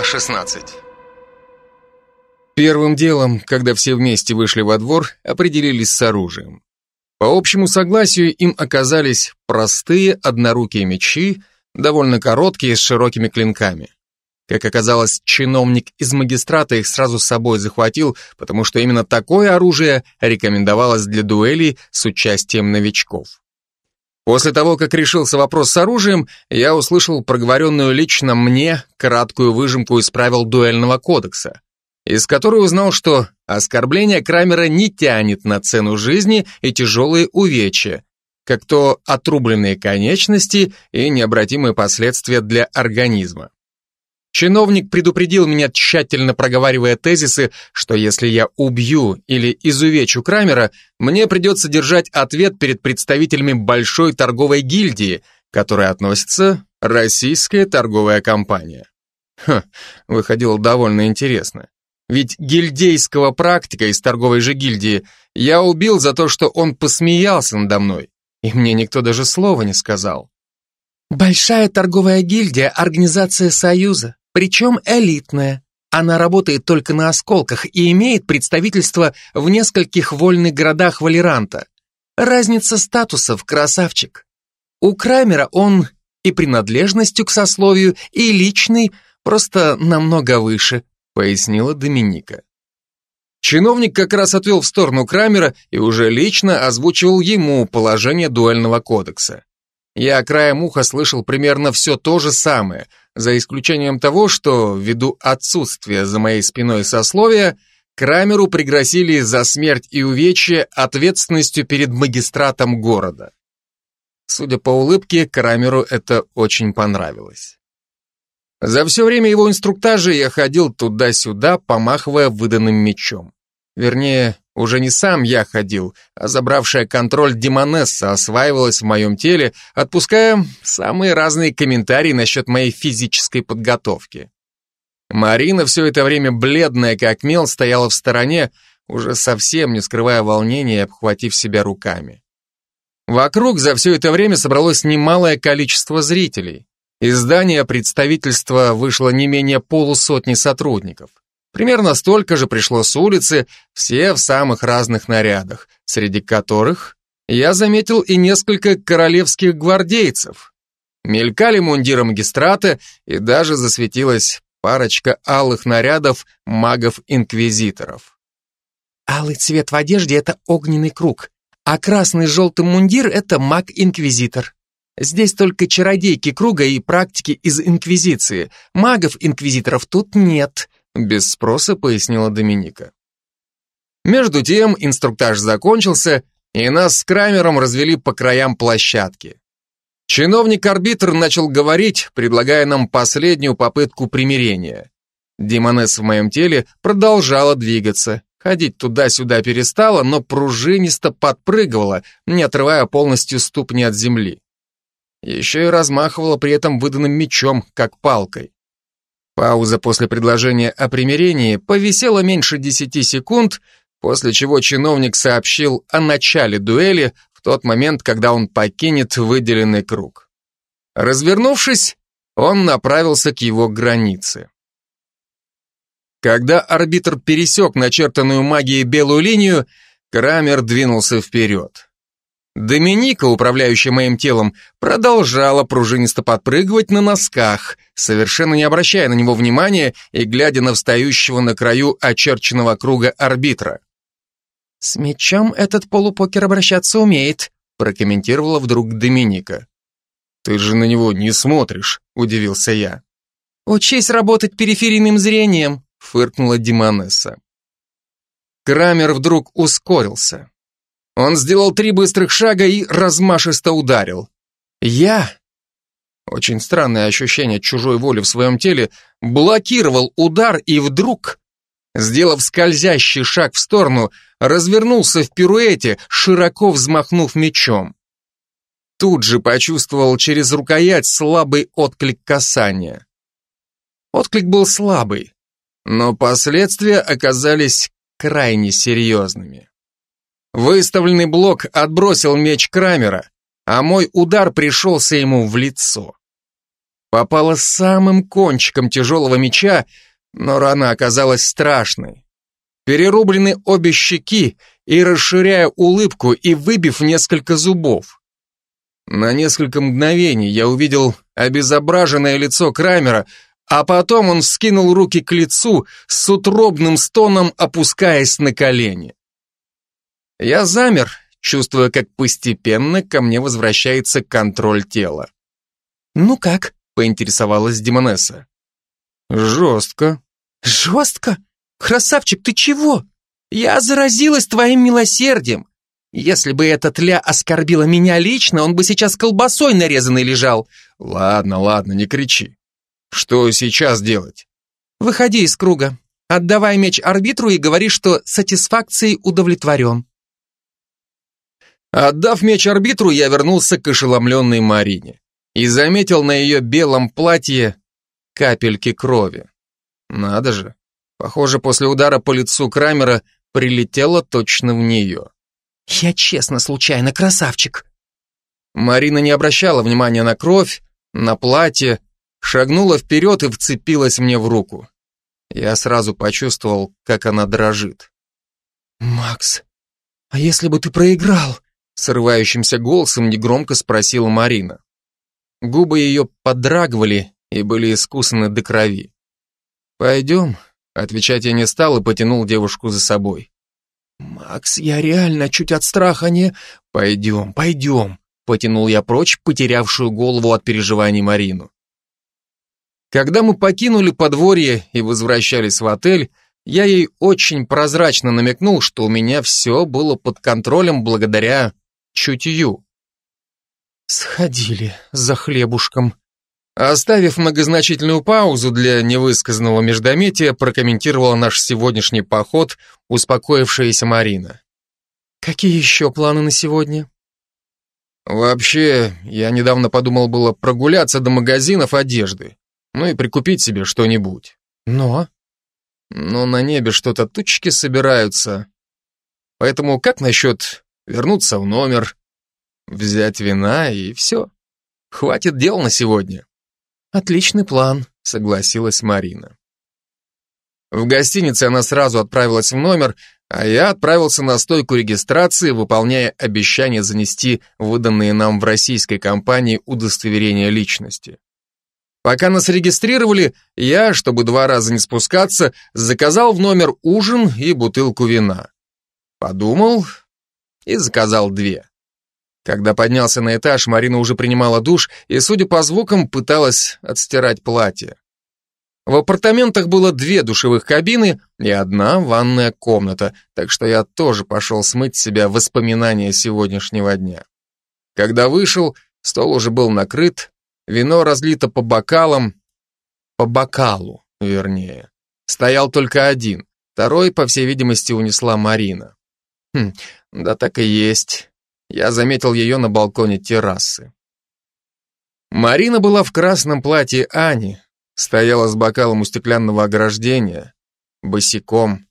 Глава 16 Первым делом, когда все вместе вышли во двор, определились с оружием. По общему согласию им оказались простые однорукие мечи, довольно короткие, с широкими клинками. Как оказалось, чиновник из магистрата их сразу с собой захватил, потому что именно такое оружие рекомендовалось для дуэлей с участием новичков. После того, как решился вопрос с оружием, я услышал проговоренную лично мне краткую выжимку из правил дуэльного кодекса, из которой узнал, что оскорбление Крамера не тянет на цену жизни и тяжелые увечья, как то отрубленные конечности и необратимые последствия для организма. Чиновник предупредил меня, тщательно проговаривая тезисы, что если я убью или изувечу Крамера, мне придется держать ответ перед представителями большой торговой гильдии, к которой относится Российская торговая компания. Ха, выходило довольно интересно. Ведь гильдейского практика из торговой же гильдии я убил за то, что он посмеялся надо мной, и мне никто даже слова не сказал. Большая торговая гильдия – организация Союза. Причем элитная. Она работает только на осколках и имеет представительство в нескольких вольных городах Валеранта. Разница статусов, красавчик. У Крамера он и принадлежностью к сословию, и личный, просто намного выше, пояснила Доминика. Чиновник как раз отвел в сторону Крамера и уже лично озвучивал ему положение дуэльного кодекса. Я краем уха слышал примерно все то же самое, за исключением того, что, ввиду отсутствия за моей спиной сословия, Крамеру пригрозили за смерть и увечье ответственностью перед магистратом города. Судя по улыбке, Крамеру это очень понравилось. За все время его инструктажа я ходил туда-сюда, помахивая выданным мечом. Вернее, уже не сам я ходил, а забравшая контроль Демонесса осваивалась в моем теле, отпуская самые разные комментарии насчет моей физической подготовки. Марина все это время бледная как мел стояла в стороне, уже совсем не скрывая волнения и обхватив себя руками. Вокруг за все это время собралось немалое количество зрителей. Из здания представительства вышло не менее полусотни сотрудников. Примерно столько же пришло с улицы, все в самых разных нарядах, среди которых я заметил и несколько королевских гвардейцев. Мелькали мундиры магистрата, и даже засветилась парочка алых нарядов магов-инквизиторов. Алый цвет в одежде — это огненный круг, а красный с желтым мундир — это маг-инквизитор. Здесь только чародейки круга и практики из инквизиции. Магов-инквизиторов тут нет — без спроса пояснила Доминика. Между тем инструктаж закончился, и нас с Крамером развели по краям площадки. Чиновник-арбитр начал говорить, предлагая нам последнюю попытку примирения. Демонесс в моем теле продолжала двигаться. Ходить туда-сюда перестала, но пружинисто подпрыгивала, не отрывая полностью ступни от земли. Еще и размахивала при этом выданным мечом, как палкой. Пауза после предложения о примирении повисела меньше десяти секунд, после чего чиновник сообщил о начале дуэли в тот момент, когда он покинет выделенный круг. Развернувшись, он направился к его границе. Когда арбитр пересек начертанную магией белую линию, Крамер двинулся вперед. Доминика, управляющая моим телом, продолжала пружинисто подпрыгивать на носках, совершенно не обращая на него внимания и глядя на встающего на краю очерченного круга арбитра. «С мечом этот полупокер обращаться умеет», прокомментировала вдруг Доминика. «Ты же на него не смотришь», — удивился я. «Учись работать периферийным зрением», — фыркнула Димонесса. Крамер вдруг ускорился. Он сделал три быстрых шага и размашисто ударил. Я, очень странное ощущение чужой воли в своем теле, блокировал удар и вдруг, сделав скользящий шаг в сторону, развернулся в пируэте, широко взмахнув мечом. Тут же почувствовал через рукоять слабый отклик касания. Отклик был слабый, но последствия оказались крайне серьезными. Выставленный блок отбросил меч Крамера, а мой удар пришелся ему в лицо. Попала самым кончиком тяжелого меча, но рана оказалась страшной. Перерублены обе щеки и расширяя улыбку и выбив несколько зубов. На несколько мгновений я увидел обезображенное лицо Крамера, а потом он вскинул руки к лицу с утробным стоном, опускаясь на колени. Я замер, чувствуя, как постепенно ко мне возвращается контроль тела. «Ну как?» — поинтересовалась Демонесса. «Жестко». «Жестко? Красавчик, ты чего? Я заразилась твоим милосердием. Если бы этот ля оскорбила меня лично, он бы сейчас колбасой нарезанный лежал». «Ладно, ладно, не кричи. Что сейчас делать?» «Выходи из круга. Отдавай меч арбитру и говори, что сатисфакцией удовлетворен». Отдав меч арбитру, я вернулся к ошеломленной Марине и заметил на ее белом платье капельки крови. Надо же, похоже, после удара по лицу Крамера прилетело точно в нее. «Я честно, случайно, красавчик!» Марина не обращала внимания на кровь, на платье, шагнула вперед и вцепилась мне в руку. Я сразу почувствовал, как она дрожит. «Макс, а если бы ты проиграл?» Срывающимся голосом негромко спросила Марина. Губы ее подрагивали и были искусаны до крови. «Пойдем», — отвечать я не стал и потянул девушку за собой. «Макс, я реально чуть от страха не...» «Пойдем, пойдем», — потянул я прочь потерявшую голову от переживаний Марину. Когда мы покинули подворье и возвращались в отель, я ей очень прозрачно намекнул, что у меня все было под контролем благодаря чутью. Сходили за хлебушком. Оставив многозначительную паузу для невысказанного междометия, прокомментировала наш сегодняшний поход успокоившаяся Марина. Какие еще планы на сегодня? Вообще, я недавно подумал было прогуляться до магазинов одежды, ну и прикупить себе что-нибудь. Но? Но на небе что-то тучки собираются. Поэтому как насчет вернуться в номер, взять вина и все. Хватит дел на сегодня. Отличный план, согласилась Марина. В гостинице она сразу отправилась в номер, а я отправился на стойку регистрации, выполняя обещание занести выданные нам в российской компании удостоверения личности. Пока нас регистрировали, я, чтобы два раза не спускаться, заказал в номер ужин и бутылку вина. Подумал и заказал две. Когда поднялся на этаж, Марина уже принимала душ и, судя по звукам, пыталась отстирать платье. В апартаментах было две душевых кабины и одна ванная комната, так что я тоже пошел смыть с себя воспоминания сегодняшнего дня. Когда вышел, стол уже был накрыт, вино разлито по бокалам, по бокалу, вернее. Стоял только один, второй, по всей видимости, унесла Марина. Хм, да так и есть. Я заметил ее на балконе террасы. Марина была в красном платье Ани, стояла с бокалом у стеклянного ограждения, босиком.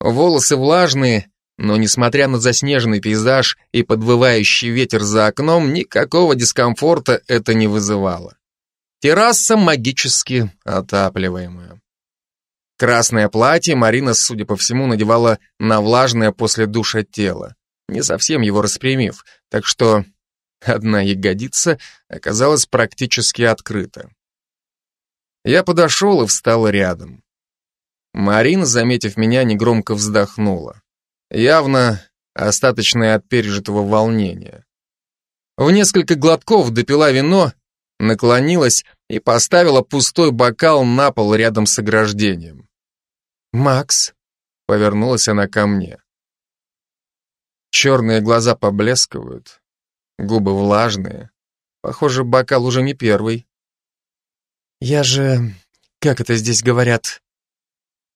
Волосы влажные, но, несмотря на заснеженный пейзаж и подвывающий ветер за окном, никакого дискомфорта это не вызывало. Терраса магически отапливаемая. Красное платье Марина, судя по всему, надевала на влажное после душа тело, не совсем его распрямив, так что одна ягодица оказалась практически открыта. Я подошел и встал рядом. Марина, заметив меня, негромко вздохнула. Явно остаточное от пережитого волнения. В несколько глотков допила вино, наклонилась и поставила пустой бокал на пол рядом с ограждением. «Макс», — повернулась она ко мне. Черные глаза поблескивают, губы влажные. Похоже, бокал уже не первый. «Я же, как это здесь говорят,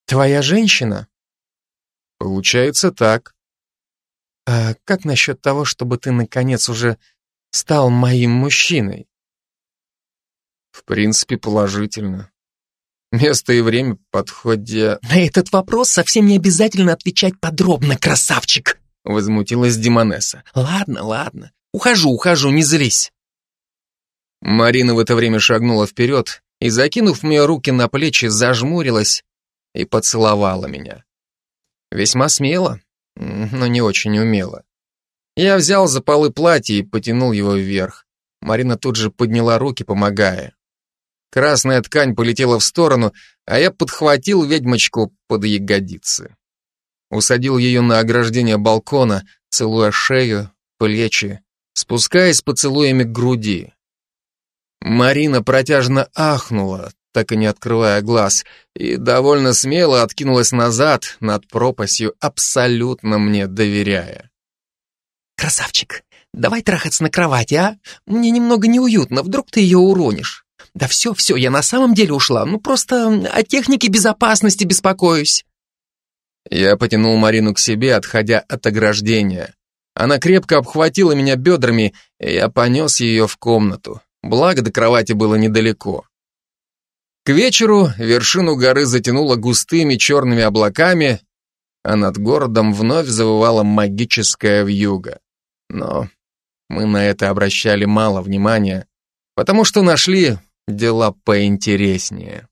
твоя женщина?» «Получается так». «А как насчет того, чтобы ты, наконец, уже стал моим мужчиной?» «В принципе, положительно. Место и время подходя... На этот вопрос совсем не обязательно отвечать подробно, красавчик. Возмутилась Димонеса. Ладно, ладно. Ухожу, ухожу, не злись. Марина в это время шагнула вперед и, закинув мне руки на плечи, зажмурилась и поцеловала меня. Весьма смело, но не очень умело. Я взял за полы платья и потянул его вверх. Марина тут же подняла руки, помогая. Красная ткань полетела в сторону, а я подхватил ведьмочку под ягодицы. Усадил ее на ограждение балкона, целуя шею, плечи, спускаясь поцелуями к груди. Марина протяжно ахнула, так и не открывая глаз, и довольно смело откинулась назад над пропастью, абсолютно мне доверяя. «Красавчик, давай трахаться на кровати, а? Мне немного неуютно, вдруг ты ее уронишь. Да все, все, я на самом деле ушла, ну просто о технике безопасности беспокоюсь». Я потянул Марину к себе, отходя от ограждения. Она крепко обхватила меня бедрами, и я понес ее в комнату. Благо, до кровати было недалеко. К вечеру вершину горы затянуло густыми черными облаками, а над городом вновь завывала магическая вьюга. Но мы на это обращали мало внимания, потому что нашли дела поинтереснее.